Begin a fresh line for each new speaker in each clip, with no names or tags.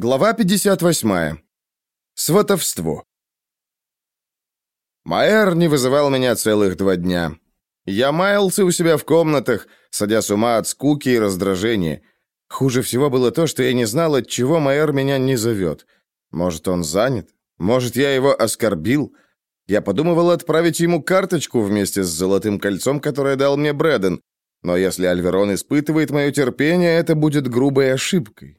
Глава 58. Сватовство. Майер не вызывал меня целых два дня. Я маялся у себя в комнатах, садя с ума от скуки и раздражения. Хуже всего было то, что я не знал, от чего Майер меня не зовет. Может, он занят? Может, я его оскорбил? Я подумывал отправить ему карточку вместе с золотым кольцом, которое дал мне Брэден. Но если Альверон испытывает мое терпение, это будет грубой ошибкой.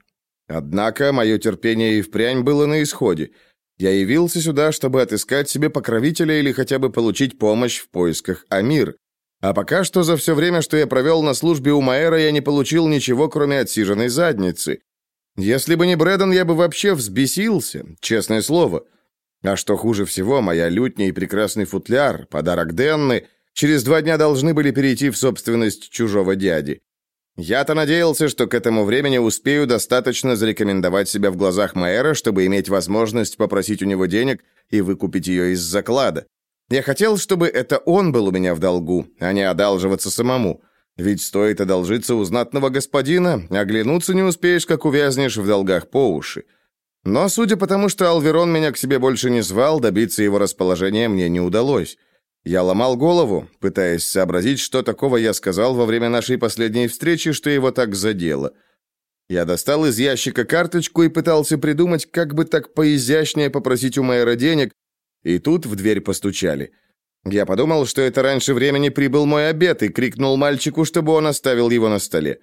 Однако мое терпение и впрямь было на исходе. Я явился сюда, чтобы отыскать себе покровителя или хотя бы получить помощь в поисках Амир. А пока что за все время, что я провел на службе у Маэра, я не получил ничего, кроме отсиженной задницы. Если бы не Брэдон, я бы вообще взбесился, честное слово. А что хуже всего, моя лютня и прекрасный футляр, подарок Денны, через два дня должны были перейти в собственность чужого дяди. Я-то надеялся, что к этому времени успею достаточно зарекомендовать себя в глазах Майера, чтобы иметь возможность попросить у него денег и выкупить ее из заклада. Я хотел, чтобы это он был у меня в долгу, а не одалживаться самому. Ведь стоит одолжиться у знатного господина, оглянуться не успеешь, как увязнешь в долгах по уши. Но, судя по тому, что Алверон меня к себе больше не звал, добиться его расположения мне не удалось. Я ломал голову, пытаясь сообразить, что такого я сказал во время нашей последней встречи, что его так задело. Я достал из ящика карточку и пытался придумать, как бы так поизящнее попросить у мэра денег, и тут в дверь постучали. Я подумал, что это раньше времени прибыл мой обед, и крикнул мальчику, чтобы он оставил его на столе.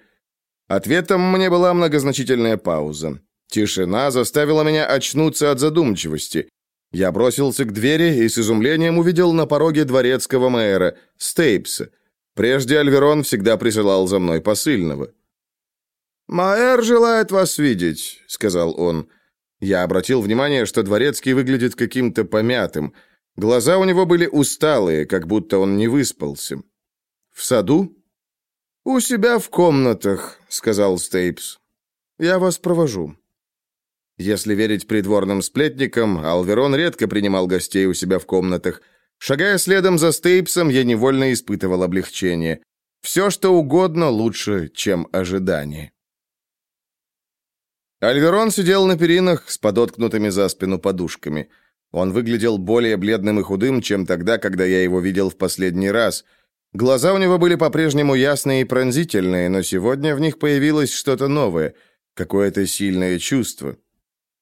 Ответом мне была многозначительная пауза. Тишина заставила меня очнуться от задумчивости. Я бросился к двери и с изумлением увидел на пороге дворецкого маэра, Стейпса. Прежде Альверон всегда присылал за мной посыльного. «Маэр желает вас видеть», — сказал он. Я обратил внимание, что дворецкий выглядит каким-то помятым. Глаза у него были усталые, как будто он не выспался. «В саду?» «У себя в комнатах», — сказал Стейпс. «Я вас провожу». Если верить придворным сплетникам, Алверон редко принимал гостей у себя в комнатах. Шагая следом за Стейпсом, я невольно испытывал облегчение. Все, что угодно, лучше, чем ожидание. Альверон сидел на перинах с подоткнутыми за спину подушками. Он выглядел более бледным и худым, чем тогда, когда я его видел в последний раз. Глаза у него были по-прежнему ясные и пронзительные, но сегодня в них появилось что-то новое, какое-то сильное чувство.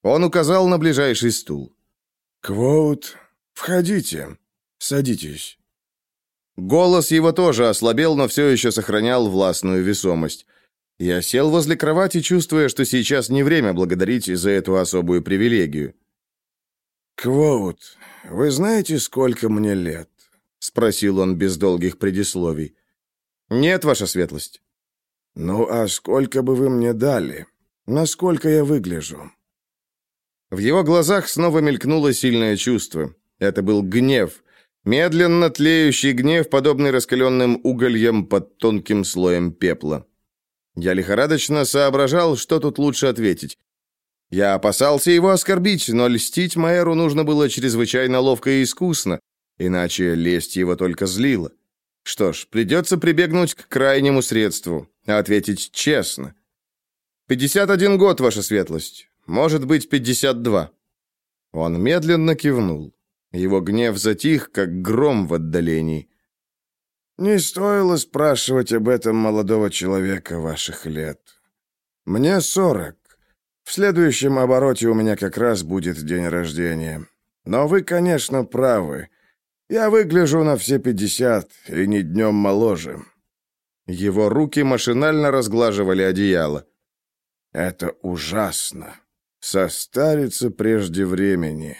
Он указал на ближайший стул.
«Квоут, входите, садитесь».
Голос его тоже ослабел, но все еще сохранял властную весомость. Я сел возле кровати, чувствуя, что сейчас не время благодарить за эту особую привилегию.
«Квоут, вы знаете, сколько мне лет?» — спросил он без долгих предисловий.
«Нет, ваша светлость».
«Ну, а сколько бы вы мне дали? Насколько я выгляжу?»
В его глазах снова мелькнуло сильное чувство. Это был гнев. Медленно тлеющий гнев, подобный раскаленным угольям под тонким слоем пепла. Я лихорадочно соображал, что тут лучше ответить. Я опасался его оскорбить, но льстить Майеру нужно было чрезвычайно ловко и искусно, иначе лесть его только злила. Что ж, придется прибегнуть к крайнему средству, ответить честно. «Пятьдесят один год, ваша светлость. Может быть, пятьдесят два». Он медленно кивнул. Его гнев затих, как гром в отдалении.
«Не стоило спрашивать об этом молодого человека ваших лет. Мне сорок. В следующем обороте у меня как раз будет день рождения. Но вы, конечно, правы. Я выгляжу на все пятьдесят и не днем моложе».
Его руки машинально разглаживали одеяло.
«Это ужасно состариться прежде времени.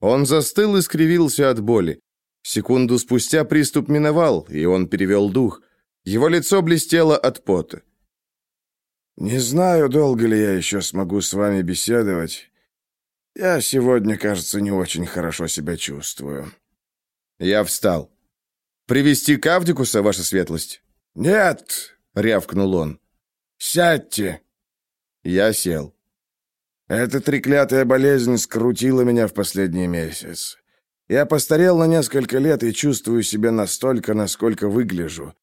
Он застыл и скривился от боли. Секунду спустя приступ миновал, и он перевел дух. Его лицо блестело от пота.
«Не знаю, долго ли я еще смогу с вами беседовать. Я сегодня, кажется, не очень хорошо себя чувствую».
Я встал. «Привести Кавдикуса, ваша светлость?»
«Нет!»
— рявкнул он.
«Сядьте!»
Я сел.
Эта треклятая болезнь скрутила меня в последний месяц. Я постарел на несколько лет и чувствую себя настолько, насколько выгляжу.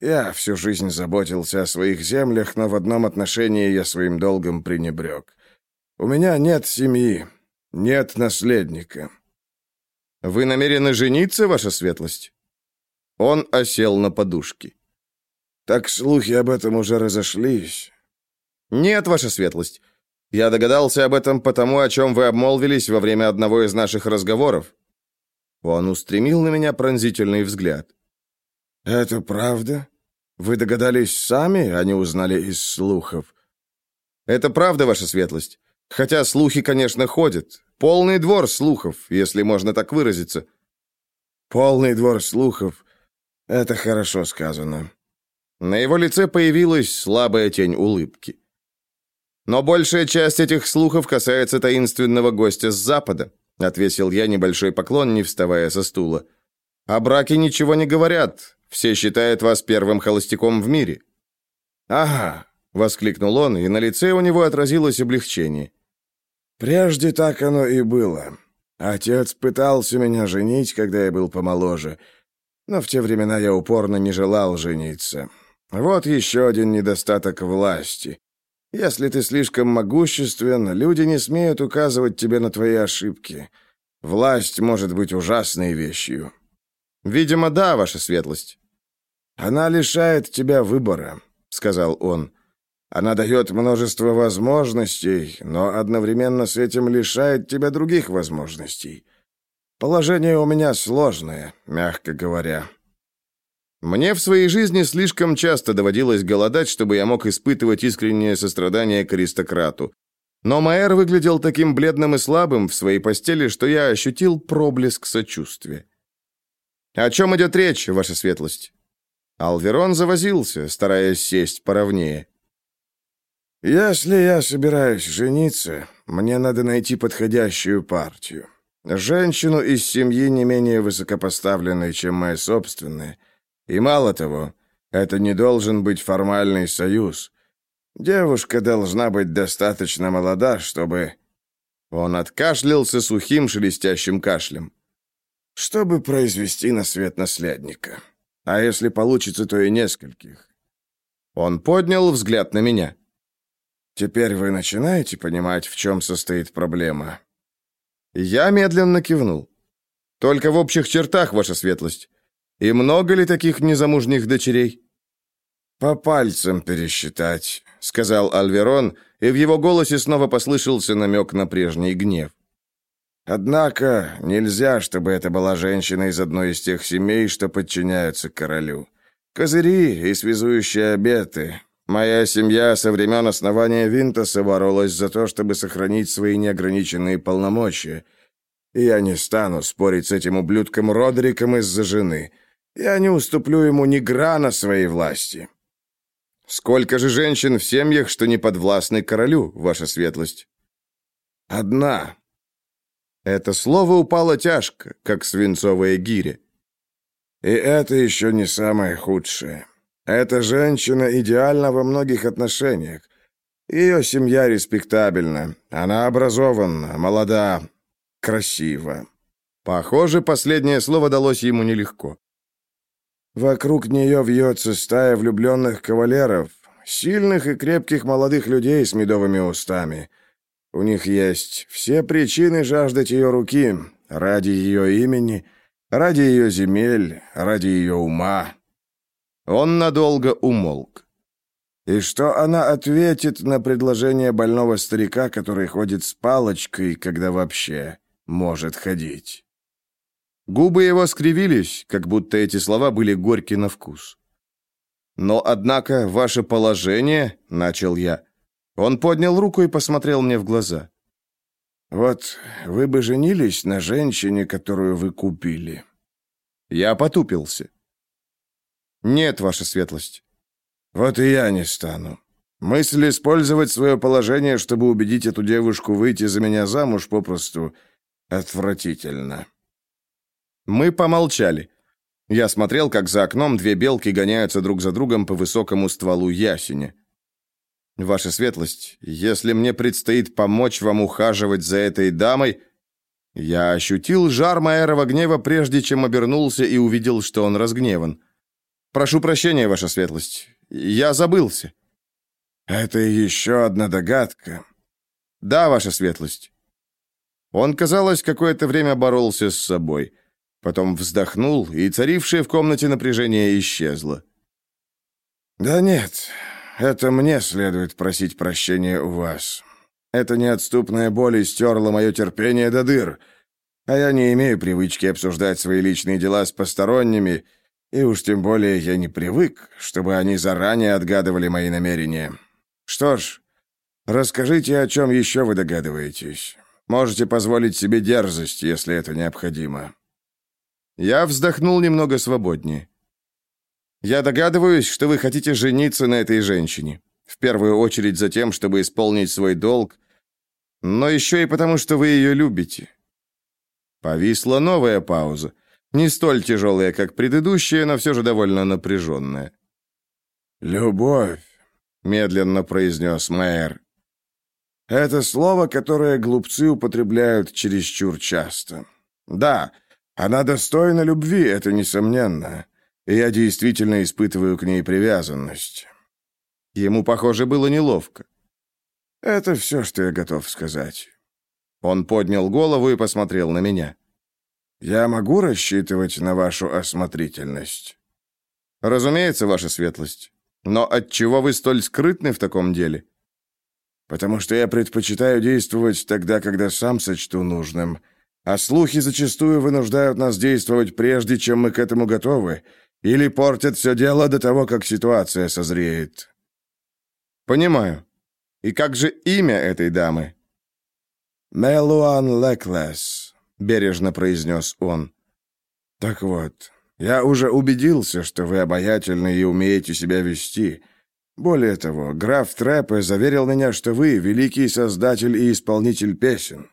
Я всю жизнь заботился о своих землях, но в одном отношении я своим долгом пренебрег. У меня нет семьи, нет наследника».
«Вы намерены жениться, ваша светлость?» Он осел на подушке.
«Так слухи об этом уже разошлись».
«Нет, ваша светлость. Я догадался об этом потому, о чем вы обмолвились во время одного из наших разговоров». Он устремил на меня пронзительный взгляд.
«Это правда? Вы догадались сами, а не узнали из слухов?»
«Это правда, ваша светлость. Хотя слухи, конечно, ходят. Полный двор слухов, если можно так выразиться».
«Полный двор слухов. Это хорошо сказано».
На его лице появилась слабая тень улыбки. «Но большая часть этих слухов касается таинственного гостя с запада», отвесил я небольшой поклон, не вставая со стула. «О браке ничего не говорят. Все считают вас первым холостяком в мире».
«Ага», — воскликнул он, и на лице у него отразилось облегчение. «Прежде так оно и было. Отец пытался меня женить, когда я был помоложе, но в те времена я упорно не желал жениться. Вот еще один недостаток власти. Если ты слишком могуществен, люди не смеют указывать тебе на твои ошибки. Власть может быть ужасной вещью.
Видимо, да, ваша светлость.
Она лишает тебя выбора, сказал он. Она дает множество возможностей, но одновременно с этим лишает тебя других возможностей. Положение у меня сложное, мягко говоря.
Мне в своей жизни слишком часто доводилось голодать, чтобы я мог испытывать искреннее сострадание к аристократу. Но Майер выглядел таким бледным и слабым в своей постели, что я ощутил проблеск сочувствия. «О чем идет речь, ваша светлость?» Алверон завозился, стараясь сесть поровнее.
«Если я собираюсь жениться, мне надо найти подходящую партию. Женщину из семьи не менее высокопоставленной, чем моя собственная. И мало того, это не должен быть формальный союз. Девушка должна быть достаточно молода, чтобы...»
Он откашлялся сухим шелестящим кашлем.
«Чтобы произвести на свет наследника. А если получится, то и нескольких».
Он поднял взгляд на меня.
«Теперь вы начинаете понимать, в чем состоит проблема?»
Я медленно кивнул. «Только в общих чертах, ваша светлость. И много ли таких незамужних дочерей?»
«По пальцам пересчитать», — сказал
Альверон, и в его голосе снова послышался намек на прежний гнев.
«Однако нельзя, чтобы это была женщина из одной из тех семей, что подчиняются королю. Козыри и связующие обеты. Моя семья со времен основания Винтоса боролась за то, чтобы сохранить свои неограниченные полномочия. И я не стану спорить с этим ублюдком Родриком из-за жены. Я не уступлю ему ни грана своей власти».
«Сколько же женщин в семьях, что не подвластны королю, ваша светлость?»
«Одна».
Это слово упало тяжко, как свинцовая гиря.
«И это еще не самое худшее. Эта женщина идеальна во многих отношениях. Ее семья респектабельна, она образована, молода, красива».
Похоже, последнее слово далось ему нелегко.
Вокруг нее вьется стая влюбленных кавалеров, сильных и крепких молодых людей с медовыми устами. У них есть все причины жаждать ее руки, ради ее имени, ради ее земель, ради ее ума.
Он надолго умолк.
И что она ответит на предложение больного старика, который ходит с палочкой, когда вообще может ходить?
Губы его скривились, как будто эти слова были горьки на вкус. «Но, однако, ваше положение...» — начал я. Он поднял руку и посмотрел мне в глаза.
«Вот вы бы женились на женщине, которую вы купили».
Я потупился. «Нет, ваша светлость».
«Вот и я не стану. Мысль использовать свое положение, чтобы убедить эту девушку выйти за меня замуж, попросту отвратительно».
Мы помолчали. Я смотрел, как за окном две белки гоняются друг за другом по высокому стволу ясеня. Ваша светлость, если мне предстоит помочь вам ухаживать за этой дамой, я ощутил жар Майерова гнева, прежде чем обернулся и увидел, что он разгневан. Прошу прощения, ваша светлость. Я забылся.
Это еще одна догадка.
Да, ваша светлость. Он, казалось, какое-то время боролся с собой. Потом вздохнул, и царившее в комнате напряжение исчезло.
«Да нет, это мне следует просить прощения у вас. Эта неотступная боль стерла мое терпение до дыр, а я не имею привычки обсуждать свои личные дела с посторонними, и уж тем более я не привык, чтобы они заранее отгадывали мои намерения. Что ж, расскажите, о чем еще вы догадываетесь. Можете позволить себе дерзость, если это необходимо».
Я вздохнул немного свободнее. «Я догадываюсь, что вы хотите жениться на этой женщине. В первую очередь за тем, чтобы исполнить свой долг, но еще и потому, что вы ее любите». Повисла новая пауза. Не столь тяжелая, как предыдущая, но все же довольно напряженная.
«Любовь», — медленно произнес Майер. «Это слово, которое глупцы употребляют чересчур часто. Да, она достойна любви, это несомненно, и я действительно испытываю к ней привязанность».
Ему, похоже, было неловко.
«Это все, что я готов сказать».
Он поднял голову и посмотрел на меня.
Я могу рассчитывать на вашу осмотрительность?
Разумеется, ваша светлость. Но от чего вы столь скрытны в таком деле?
Потому что я предпочитаю действовать тогда, когда сам сочту нужным. А слухи зачастую вынуждают нас действовать прежде, чем мы к этому готовы, или портят все дело до того, как ситуация созреет.
Понимаю. И как же имя этой дамы?
Мелуан Леклес. — бережно произнес он. «Так вот, я уже убедился, что вы обаятельны и умеете себя вести. Более того, граф Трэпе заверил меня, что вы великий создатель и исполнитель песен.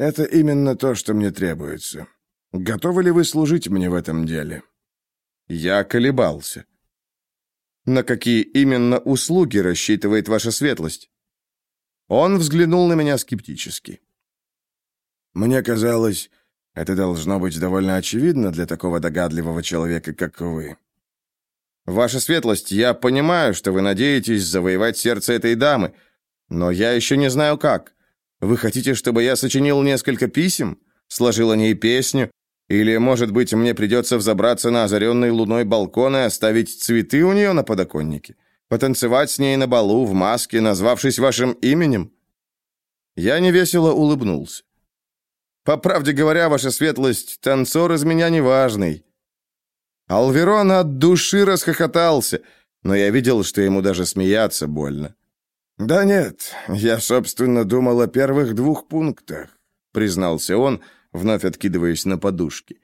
Это именно то, что мне требуется. Готовы ли вы служить мне в этом деле?»
Я колебался. «На какие именно услуги рассчитывает ваша светлость?» Он взглянул на меня скептически.
Мне казалось, это должно быть довольно очевидно для такого догадливого человека, как вы.
Ваша светлость, я понимаю, что вы надеетесь завоевать сердце этой дамы, но я еще не знаю как. Вы хотите, чтобы я сочинил несколько писем, сложил о ней песню, или, может быть, мне придется взобраться на озаренный луной балкон и оставить цветы у нее на подоконнике, потанцевать с ней на балу в маске, назвавшись вашим именем?» Я невесело улыбнулся. По правде говоря, ваша светлость, танцор из меня неважный». Алверон от души расхохотался, но я видел, что ему даже смеяться больно.
«Да нет, я, собственно, думал о первых двух пунктах», — признался он, вновь откидываясь на подушки.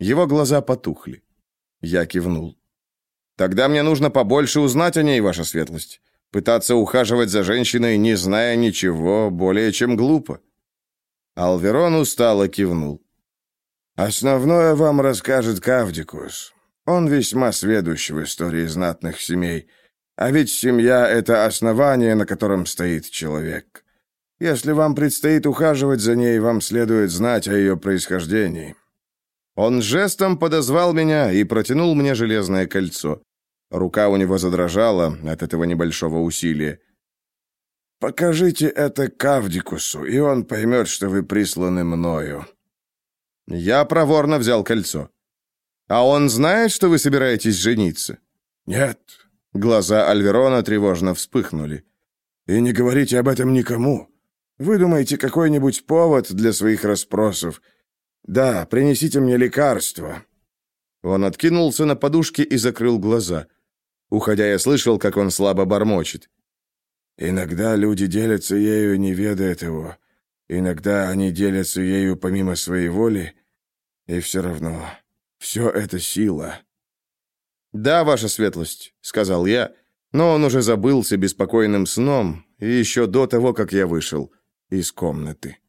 Его глаза потухли. Я кивнул.
«Тогда мне нужно побольше узнать о ней, ваша светлость. Пытаться ухаживать за женщиной, не зная ничего, более чем глупо».
Алверон устало кивнул. «Основное вам расскажет Кавдикус. Он весьма сведущ в истории знатных семей. А ведь семья — это основание, на котором стоит человек. Если вам предстоит ухаживать за ней, вам следует знать о ее происхождении».
Он жестом подозвал меня и протянул мне железное кольцо. Рука у него задрожала от этого небольшого усилия.
Покажите это Кавдикусу, и он поймет, что вы присланы мною».
Я проворно взял кольцо. «А он знает, что вы собираетесь жениться?»
«Нет».
Глаза Альверона тревожно вспыхнули.
«И не говорите об этом никому. Выдумайте какой-нибудь повод для своих расспросов. Да, принесите мне лекарство».
Он откинулся на подушке и закрыл глаза. Уходя, я слышал, как он слабо бормочет.
Иногда люди делятся ею, не ведая этого. Иногда они делятся ею помимо своей воли, и все равно все это сила.
«Да, ваша светлость», — сказал я, но он уже забылся беспокойным сном, и еще до того, как я вышел из комнаты.